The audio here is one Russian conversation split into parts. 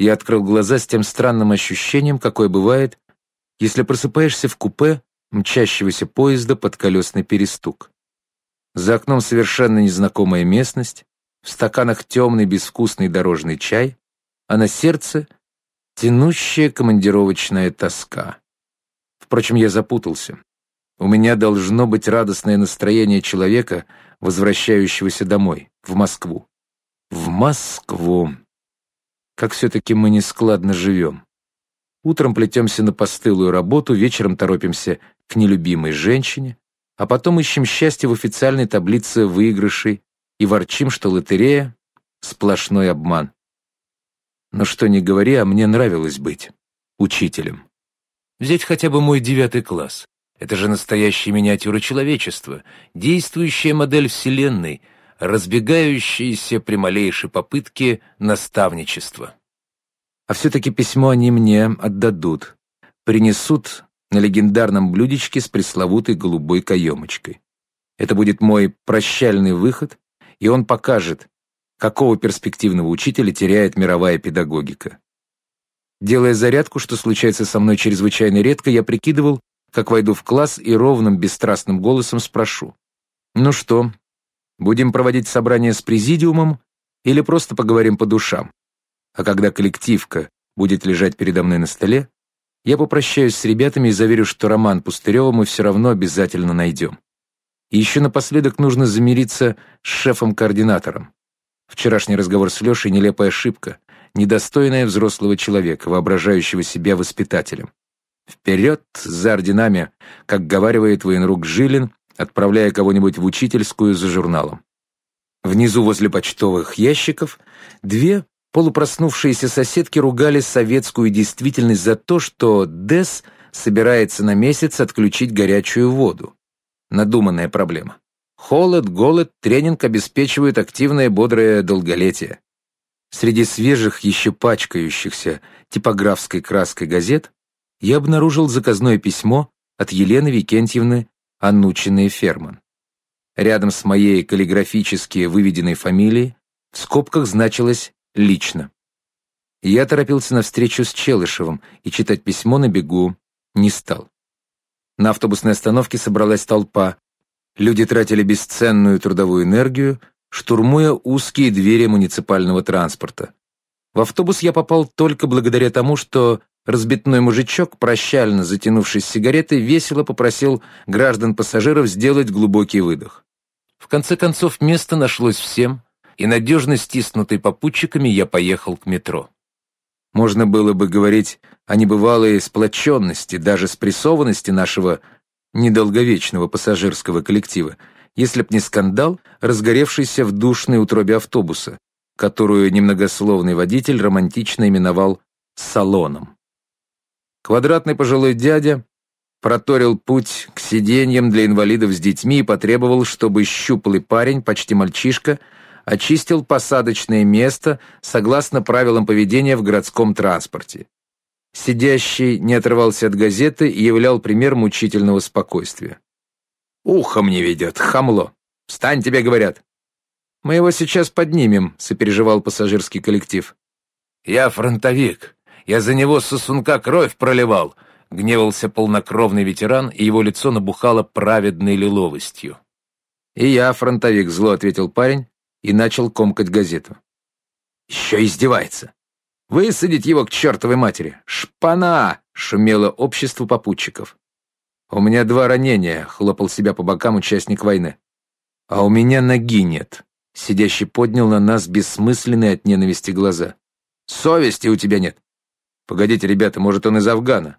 Я открыл глаза с тем странным ощущением, какое бывает, если просыпаешься в купе мчащегося поезда под колесный перестук. За окном совершенно незнакомая местность, в стаканах темный безвкусный дорожный чай, а на сердце тянущая командировочная тоска. Впрочем, я запутался. У меня должно быть радостное настроение человека, возвращающегося домой, в Москву. В Москву. Как все-таки мы нескладно живем. Утром плетемся на постылую работу, вечером торопимся к нелюбимой женщине, а потом ищем счастье в официальной таблице выигрышей и ворчим, что лотерея — сплошной обман. Но что ни говори, а мне нравилось быть учителем. Взять хотя бы мой девятый класс. Это же настоящая миниатюра человечества, действующая модель Вселенной, разбегающаяся при малейшей попытке наставничества. А все-таки письмо они мне отдадут, принесут на легендарном блюдечке с пресловутой голубой каемочкой. Это будет мой прощальный выход, и он покажет, какого перспективного учителя теряет мировая педагогика. Делая зарядку, что случается со мной чрезвычайно редко, я прикидывал, как войду в класс и ровным, бесстрастным голосом спрошу. «Ну что, будем проводить собрание с президиумом или просто поговорим по душам?» А когда коллективка будет лежать передо мной на столе, я попрощаюсь с ребятами и заверю, что роман Пустырева мы все равно обязательно найдем. И еще напоследок нужно замириться с шефом-координатором. Вчерашний разговор с Лешей — нелепая ошибка, недостойная взрослого человека, воображающего себя воспитателем. Вперед за орденами, как говаривает военрук Жилин, отправляя кого-нибудь в учительскую за журналом. Внизу возле почтовых ящиков две полупроснувшиеся соседки ругали советскую действительность за то, что ДЭС собирается на месяц отключить горячую воду. Надуманная проблема. Холод, голод, тренинг обеспечивают активное бодрое долголетие. Среди свежих, еще пачкающихся типографской краской газет я обнаружил заказное письмо от Елены Викентьевны Аннучиной-Ферман. Рядом с моей каллиграфически выведенной фамилией в скобках значилось «лично». Я торопился на встречу с Челышевым и читать письмо на бегу не стал. На автобусной остановке собралась толпа, Люди тратили бесценную трудовую энергию, штурмуя узкие двери муниципального транспорта. В автобус я попал только благодаря тому, что разбитной мужичок, прощально затянувшись сигаретой, весело попросил граждан-пассажиров сделать глубокий выдох. В конце концов, место нашлось всем, и надежно стиснутый попутчиками я поехал к метро. Можно было бы говорить о небывалой сплоченности, даже спрессованности нашего недолговечного пассажирского коллектива, если б не скандал, разгоревшийся в душной утробе автобуса, которую немногословный водитель романтично именовал «салоном». Квадратный пожилой дядя проторил путь к сиденьям для инвалидов с детьми и потребовал, чтобы щуплый парень, почти мальчишка, очистил посадочное место согласно правилам поведения в городском транспорте. Сидящий не отрывался от газеты и являл пример мучительного спокойствия. «Ухо мне ведет, хамло! Встань, тебе говорят!» «Мы его сейчас поднимем», — сопереживал пассажирский коллектив. «Я фронтовик. Я за него сосунка кровь проливал», — гневался полнокровный ветеран, и его лицо набухало праведной лиловостью. «И я фронтовик», — зло ответил парень и начал комкать газету. «Еще издевается. Высадить его к чертовой матери! Шпана!» — шумело общество попутчиков. «У меня два ранения», — хлопал себя по бокам участник войны. «А у меня ноги нет», — сидящий поднял на нас бессмысленные от ненависти глаза. «Совести у тебя нет». «Погодите, ребята, может, он из Афгана?»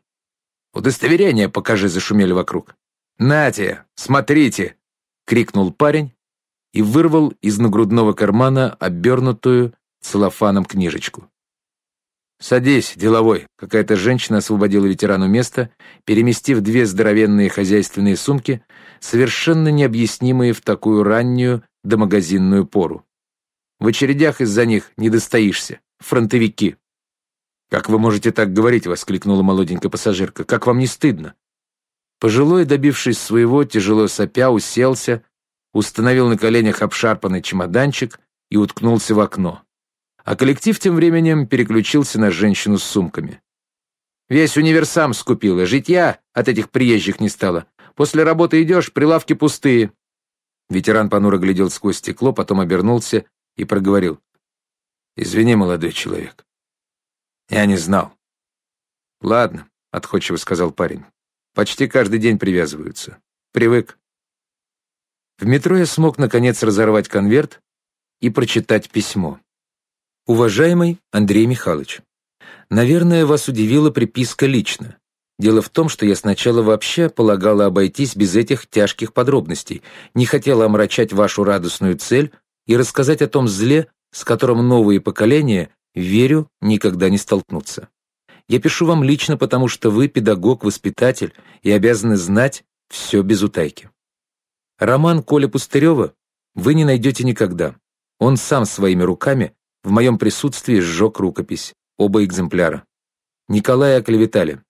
«Удостоверение покажи», — зашумели вокруг. «Нате, смотрите!» — крикнул парень и вырвал из нагрудного кармана обернутую целлофаном книжечку. «Садись, деловой!» Какая-то женщина освободила ветерану место, переместив две здоровенные хозяйственные сумки, совершенно необъяснимые в такую раннюю домагазинную пору. В очередях из-за них не достоишься. Фронтовики. «Как вы можете так говорить?» — воскликнула молоденькая пассажирка. «Как вам не стыдно?» Пожилой, добившись своего, тяжело сопя, уселся, установил на коленях обшарпанный чемоданчик и уткнулся в окно. А коллектив тем временем переключился на женщину с сумками. Весь универсам скупила, житья от этих приезжих не стало. После работы идешь, прилавки пустые. Ветеран понуро глядел сквозь стекло, потом обернулся и проговорил. «Извини, молодой человек. Я не знал». «Ладно», — отходчиво сказал парень. «Почти каждый день привязываются. Привык». В метро я смог, наконец, разорвать конверт и прочитать письмо. «Уважаемый Андрей Михайлович, наверное, вас удивила приписка лично. Дело в том, что я сначала вообще полагала обойтись без этих тяжких подробностей, не хотела омрачать вашу радостную цель и рассказать о том зле, с которым новые поколения, верю, никогда не столкнутся. Я пишу вам лично, потому что вы педагог-воспитатель и обязаны знать все без утайки. Роман Коля Пустырева вы не найдете никогда. Он сам своими руками в моем присутствии сжег рукопись, оба экземпляра. Николая оклеветали.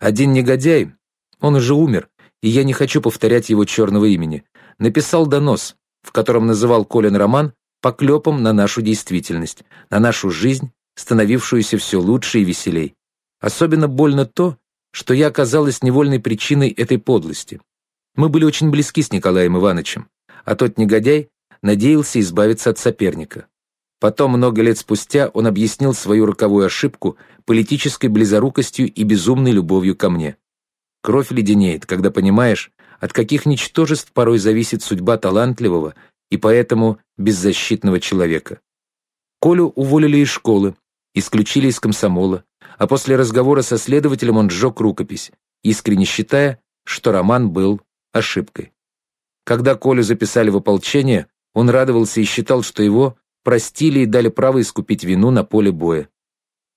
Один негодяй, он уже умер, и я не хочу повторять его черного имени, написал донос, в котором называл Колин роман поклепом на нашу действительность, на нашу жизнь, становившуюся все лучше и веселей. Особенно больно то, что я оказалась невольной причиной этой подлости. Мы были очень близки с Николаем Ивановичем, а тот негодяй надеялся избавиться от соперника. Потом, много лет спустя, он объяснил свою роковую ошибку политической близорукостью и безумной любовью ко мне. Кровь леденеет, когда понимаешь, от каких ничтожеств порой зависит судьба талантливого и поэтому беззащитного человека. Колю уволили из школы, исключили из комсомола, а после разговора со следователем он сжег рукопись, искренне считая, что роман был ошибкой. Когда Колю записали в ополчение, он радовался и считал, что его простили и дали право искупить вину на поле боя.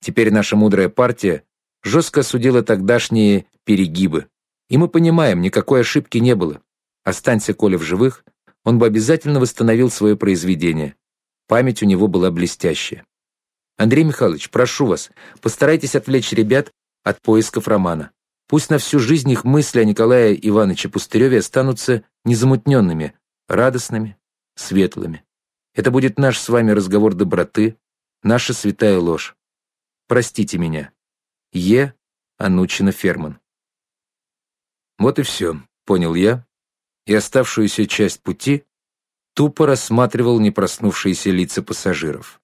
Теперь наша мудрая партия жестко осудила тогдашние перегибы. И мы понимаем, никакой ошибки не было. Останься Коля в живых, он бы обязательно восстановил свое произведение. Память у него была блестящая. Андрей Михайлович, прошу вас, постарайтесь отвлечь ребят от поисков романа. Пусть на всю жизнь их мысли о Николае Ивановиче Пустыреве останутся незамутненными, радостными, светлыми. Это будет наш с вами разговор доброты, наша святая ложь. Простите меня. Е. Анучина Ферман. Вот и все, понял я, и оставшуюся часть пути тупо рассматривал непроснувшиеся лица пассажиров.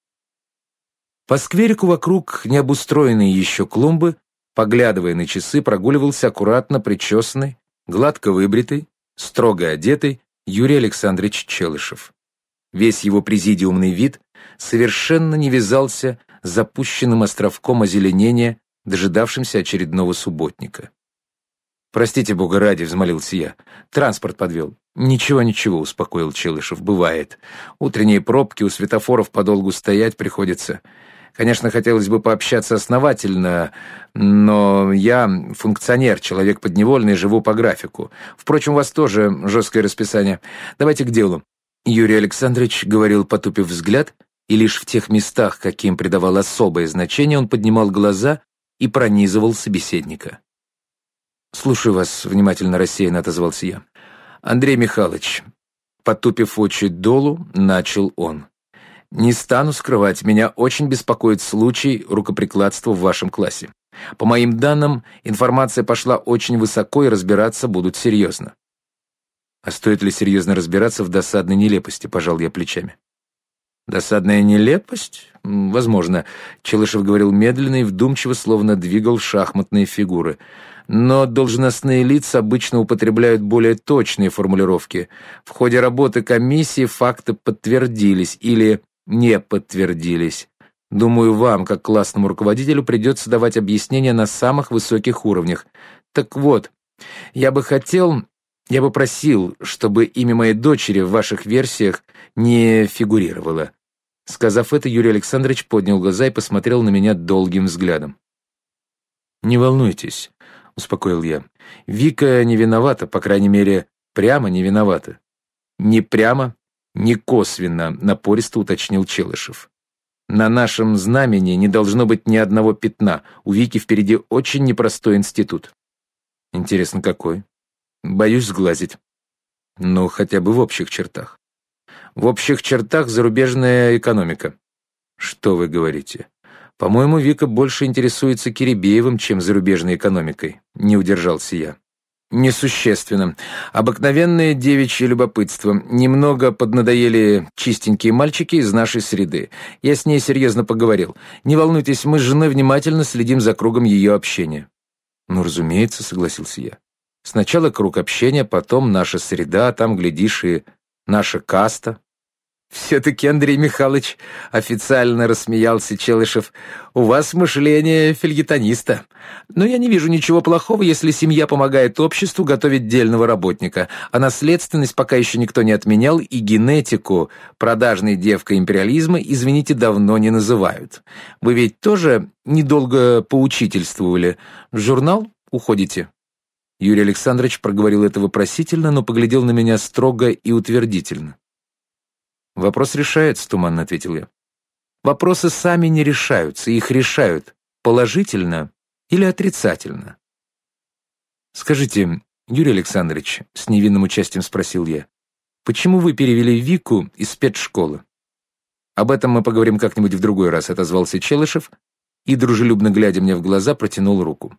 По скверику вокруг необустроенной еще клумбы, поглядывая на часы, прогуливался аккуратно причесанный, гладко выбритый, строго одетый Юрий Александрович Челышев. Весь его президиумный вид совершенно не вязался с запущенным островком озеленения, дожидавшимся очередного субботника. «Простите, бога ради», — взмолился я. «Транспорт подвел». «Ничего, ничего», — успокоил Челышев, — «бывает. Утренние пробки у светофоров подолгу стоять приходится. Конечно, хотелось бы пообщаться основательно, но я функционер, человек подневольный, живу по графику. Впрочем, у вас тоже жесткое расписание. Давайте к делу. Юрий Александрович говорил, потупив взгляд, и лишь в тех местах, каким придавал особое значение, он поднимал глаза и пронизывал собеседника. «Слушаю вас», — внимательно рассеянно отозвался я. «Андрей Михайлович», потупив очи долу, начал он. «Не стану скрывать, меня очень беспокоит случай рукоприкладства в вашем классе. По моим данным, информация пошла очень высоко, и разбираться будут серьезно. А стоит ли серьезно разбираться в досадной нелепости, пожал я плечами. Досадная нелепость? Возможно. Челышев говорил медленно и вдумчиво, словно двигал шахматные фигуры. Но должностные лица обычно употребляют более точные формулировки. В ходе работы комиссии факты подтвердились или не подтвердились. Думаю, вам, как классному руководителю, придется давать объяснения на самых высоких уровнях. Так вот, я бы хотел, я бы просил, чтобы имя моей дочери в ваших версиях не фигурировало». Сказав это, Юрий Александрович поднял глаза и посмотрел на меня долгим взглядом. «Не волнуйтесь», — успокоил я. «Вика не виновата, по крайней мере, прямо не виновата». «Не прямо, не косвенно», — напористо уточнил Челышев. «На нашем знамени не должно быть ни одного пятна. У Вики впереди очень непростой институт». «Интересно, какой?» Боюсь сглазить. Ну, хотя бы в общих чертах. В общих чертах зарубежная экономика. Что вы говорите? По-моему, Вика больше интересуется Киребеевым, чем зарубежной экономикой. Не удержался я. Несущественно. Обыкновенное девичье любопытство. Немного поднадоели чистенькие мальчики из нашей среды. Я с ней серьезно поговорил. Не волнуйтесь, мы с женой внимательно следим за кругом ее общения. Ну, разумеется, согласился я. Сначала круг общения, потом наша среда, там, глядишь, и наша каста. «Все-таки, Андрей Михайлович, официально рассмеялся Челышев, у вас мышление фельетониста. Но я не вижу ничего плохого, если семья помогает обществу готовить дельного работника, а наследственность пока еще никто не отменял, и генетику продажной девкой империализма, извините, давно не называют. Вы ведь тоже недолго поучительствовали. В журнал уходите?» Юрий Александрович проговорил это вопросительно, но поглядел на меня строго и утвердительно. «Вопрос решается», — туманно ответил я. «Вопросы сами не решаются, их решают положительно или отрицательно». «Скажите, Юрий Александрович», — с невинным участием спросил я, «почему вы перевели Вику из спецшколы?» «Об этом мы поговорим как-нибудь в другой раз», — отозвался Челышев и, дружелюбно глядя мне в глаза, протянул руку.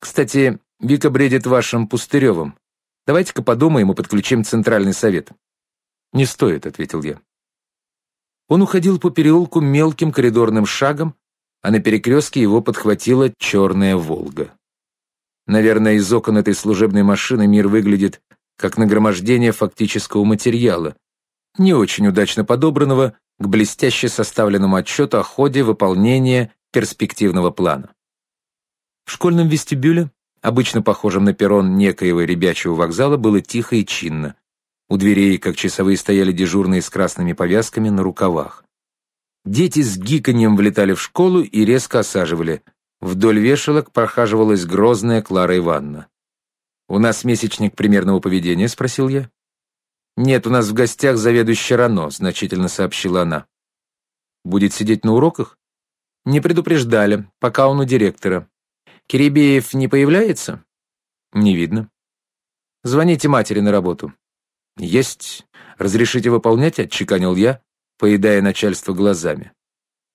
«Кстати, Вика бредит вашим Пустыревым. Давайте-ка подумаем и подключим Центральный совет. «Не стоит», — ответил я. Он уходил по переулку мелким коридорным шагом, а на перекрестке его подхватила черная «Волга». Наверное, из окон этой служебной машины мир выглядит как нагромождение фактического материала, не очень удачно подобранного к блестяще составленному отчету о ходе выполнения перспективного плана. В школьном вестибюле, обычно похожем на перрон некоего ребячего вокзала, было тихо и чинно. У дверей, как часовые, стояли дежурные с красными повязками на рукавах. Дети с гиканьем влетали в школу и резко осаживали. Вдоль вешалок прохаживалась грозная Клара Ивановна. «У нас месячник примерного поведения?» — спросил я. «Нет, у нас в гостях заведующая Рано», — значительно сообщила она. «Будет сидеть на уроках?» «Не предупреждали, пока он у директора. Киребеев не появляется?» «Не видно». «Звоните матери на работу. «Есть. Разрешите выполнять?» — отчеканил я, поедая начальство глазами.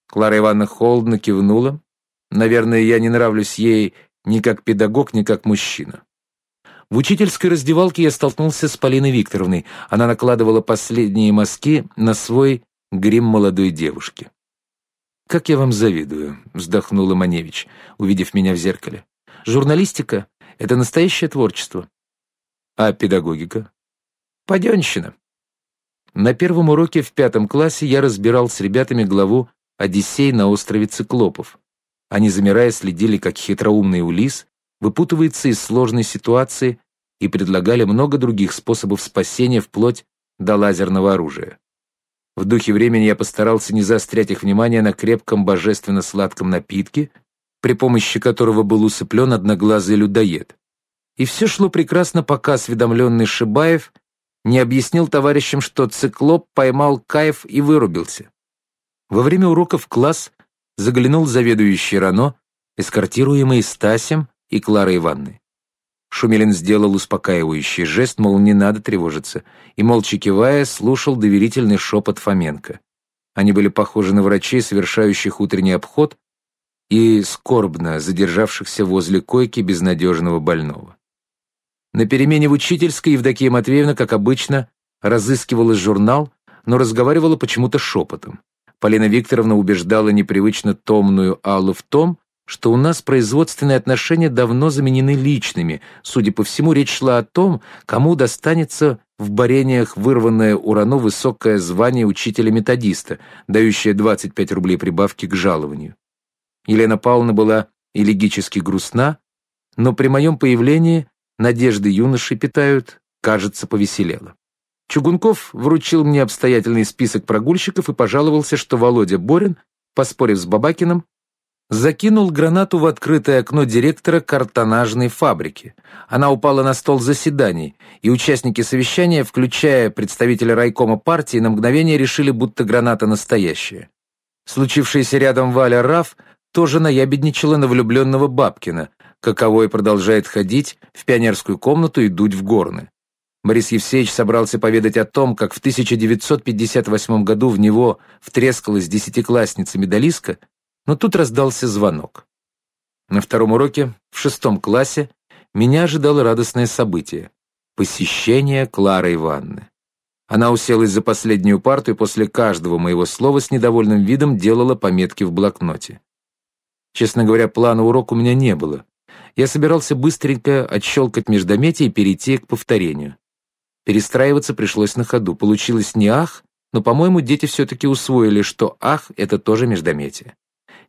Клара Ивановна холодно кивнула. Наверное, я не нравлюсь ей ни как педагог, ни как мужчина. В учительской раздевалке я столкнулся с Полиной Викторовной. Она накладывала последние мазки на свой грим молодой девушки. «Как я вам завидую», — вздохнула Маневич, увидев меня в зеркале. «Журналистика — это настоящее творчество». «А педагогика?» Паденщина. На первом уроке в пятом классе я разбирал с ребятами главу «Одиссей на острове Циклопов». Они, замирая, следили, как хитроумный Улис выпутывается из сложной ситуации и предлагали много других способов спасения вплоть до лазерного оружия. В духе времени я постарался не заострять их внимание на крепком божественно-сладком напитке, при помощи которого был усыплен одноглазый людоед. И все шло прекрасно, пока осведомленный Шибаев не объяснил товарищам, что циклоп поймал кайф и вырубился. Во время урока в класс заглянул заведующий Рано, эскортируемый Стасем и Кларой Ивановной. Шумилин сделал успокаивающий жест, мол, не надо тревожиться, и, молча кивая, слушал доверительный шепот Фоменко. Они были похожи на врачей, совершающих утренний обход и скорбно задержавшихся возле койки безнадежного больного. На перемене в учительской Евдокия Матвеевна, как обычно, разыскивала журнал, но разговаривала почему-то шепотом. Полина Викторовна убеждала непривычно томную Аллу в том, что у нас производственные отношения давно заменены личными. Судя по всему, речь шла о том, кому достанется в борениях вырванное у Рано высокое звание учителя-методиста, дающее 25 рублей прибавки к жалованию. Елена Павловна была элегически грустна, но при моем появлении надежды юноши питают, кажется, повеселело. Чугунков вручил мне обстоятельный список прогульщиков и пожаловался, что Володя Борин, поспорив с Бабакиным, закинул гранату в открытое окно директора картонажной фабрики. Она упала на стол заседаний, и участники совещания, включая представителя райкома партии, на мгновение решили, будто граната настоящая. Случившаяся рядом Валя Раф тоже наябедничала на влюбленного Бабкина, каковой продолжает ходить в пионерскую комнату и дуть в горны. Борис Евсеевич собрался поведать о том, как в 1958 году в него втрескалась десятиклассница-медалистка, но тут раздался звонок. На втором уроке, в шестом классе, меня ожидало радостное событие — посещение Клары Ивановны. Она уселась за последнюю парту и после каждого моего слова с недовольным видом делала пометки в блокноте. Честно говоря, плана урока у меня не было. Я собирался быстренько отщелкать междометие и перейти к повторению. Перестраиваться пришлось на ходу. Получилось не «ах», но, по-моему, дети все-таки усвоили, что «ах» — это тоже междометие.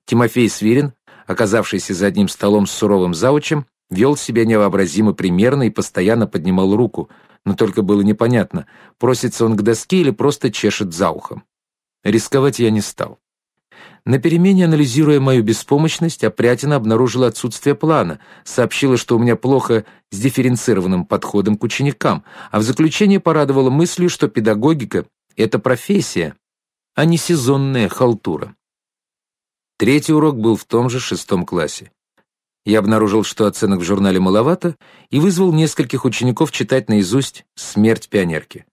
Тимофей Свирин, оказавшийся за одним столом с суровым заучем, вел себя невообразимо примерно и постоянно поднимал руку, но только было непонятно, просится он к доске или просто чешет за ухом. Рисковать я не стал. На перемене, анализируя мою беспомощность, Опрятина обнаружила отсутствие плана, сообщила, что у меня плохо с дифференцированным подходом к ученикам, а в заключение порадовала мыслью, что педагогика — это профессия, а не сезонная халтура. Третий урок был в том же шестом классе. Я обнаружил, что оценок в журнале маловато, и вызвал нескольких учеников читать наизусть «Смерть пионерки».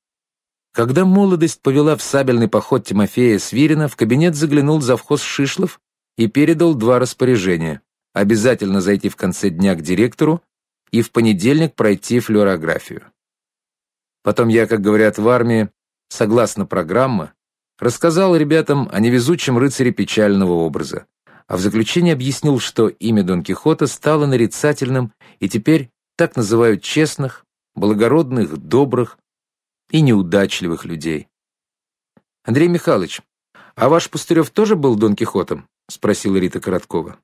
Когда молодость повела в сабельный поход Тимофея Свирина, в кабинет заглянул завхоз Шишлов и передал два распоряжения. Обязательно зайти в конце дня к директору и в понедельник пройти флюорографию. Потом я, как говорят в армии, согласно программы, рассказал ребятам о невезучем рыцаре печального образа, а в заключение объяснил, что имя Дон Кихота стало нарицательным и теперь так называют честных, благородных, добрых, и неудачливых людей. «Андрей Михайлович, а ваш Пустырев тоже был Дон Кихотом?» — спросила Рита Короткова.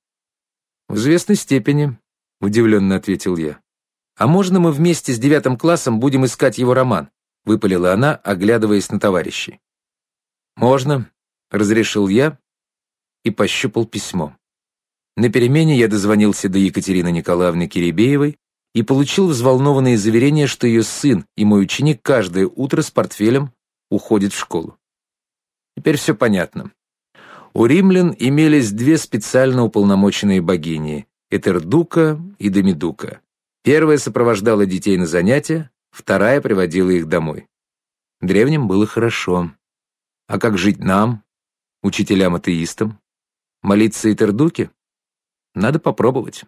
«В известной степени», — удивленно ответил я. «А можно мы вместе с девятым классом будем искать его роман?» — выпалила она, оглядываясь на товарищей. «Можно», — разрешил я и пощупал письмо. На перемене я дозвонился до Екатерины Николаевны Киребеевой и получил взволнованные заверения, что ее сын и мой ученик каждое утро с портфелем уходит в школу. Теперь все понятно. У римлян имелись две специально уполномоченные богини — Этердука и Демидука. Первая сопровождала детей на занятия, вторая приводила их домой. Древним было хорошо. А как жить нам, учителям-атеистам? Молиться Этердуке? Надо попробовать.